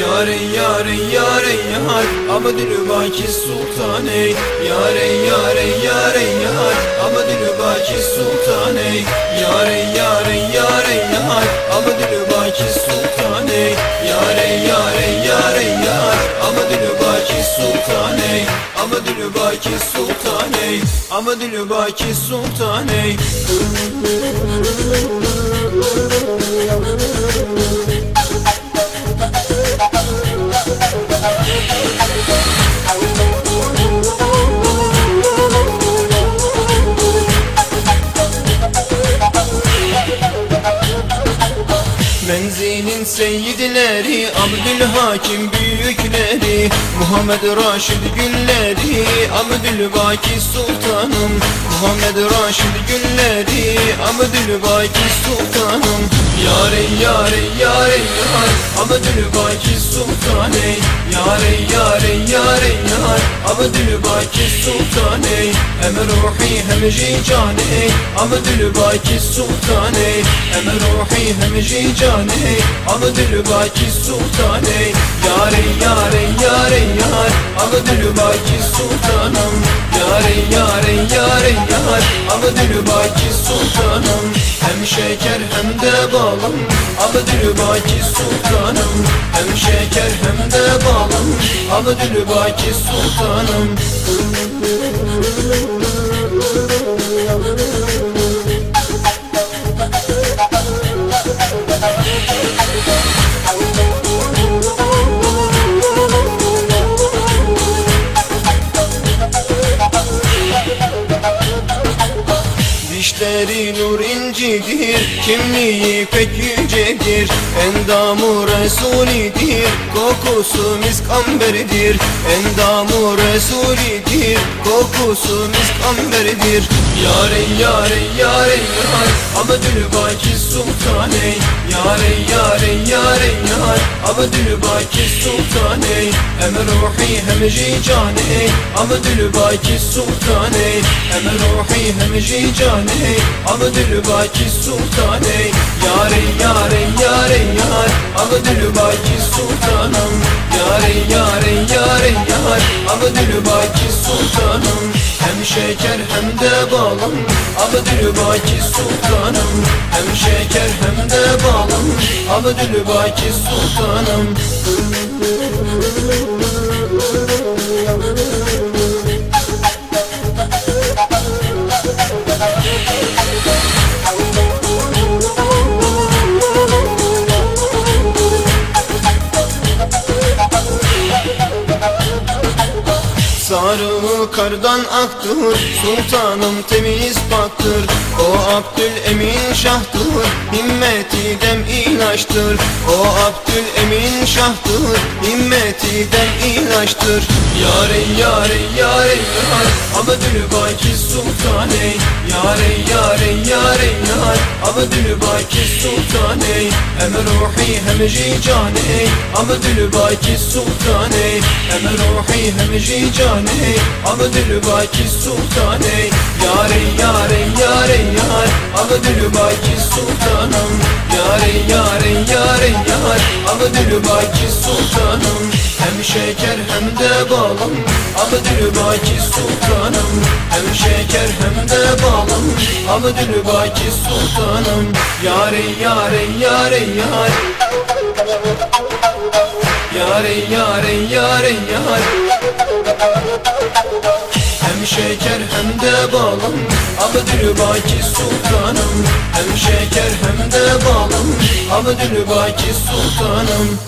Yare yare yare yar Abdül Baki Sultane Yare yare yare yar Abdül Baki Sultane Yare yare yare yar Abdül Baki Sultane Yare yare yare yar Abdül Baki Sultane Abdül Baki Sultane Abdül Baki Sultane Menzilin seyyidileri Abdülhakim büyükleri Muhammed Raşid gülleri Abdülbaki sultanım. Muhammed Raşid gülleri Abdülbaki sultanım. Yare yare yare yar Abdülbaki sultane Yare yare yare yar Abdülbaki sultane Hem ruhi hem jicane Abdülbaki sultane Hem ruhi hem jicane Abdülbaki sultane Yare yare yare yar. Abdülbaki sultanım. Yare yare yare yar. Abdülbaki sultanım. Hem şeker hem de balım. Abdülbaki sultanım. Hem şeker hem de balım Abdülbaki sultanım. Dişleri nur incidir Kimliği pek yücedir Endamı Resulidir Kokusu misk amberidir Endamı Resulidir Kokusu misk amberidir Yare yare yare yar Abdülbaki sultane Yare yare yare yar Abdülbaki sultane Hem ruhi hem jicane Abdülbaki sultane Hem ruhi hem jicane Abdülbaki sultane Yare yare yare yar. Abdülbaki sultanım Yare yare yare yar. Abdülbaki sultanım. Hem şeker hem de balım. Abdülbaki sultanım. Hem şeker hem de balım. Abdülbaki sultanım Sarı kardan aktır Sultanım temiz baktır. O Abdülemin şahtır Himmeti dem ilaçtır. O Abdülemin şahtır Himmeti dem ilaçtır. Yare yare yare yar Abdülbaki sultane Yare yare yare yar. Abdülbaki sultane Hem ruhi hem jicane Abdülbaki sultane Hem ruhi hem jicane Abdülbaki sultane Yare yare yare yar Abdülbaki sultanım. Yare yare yare yar Abdülbaki sultanım. Hem şeker hem de balım. Abdülbaki sultanım. Hem şeker hem de balım. Abdülbaki sultanım. Yare yare yare yar Yare yare yare yar Hem şeker hem de balım. Abdülbaki sultanım. Hem şeker hem de balım. Abdülbaki sultanım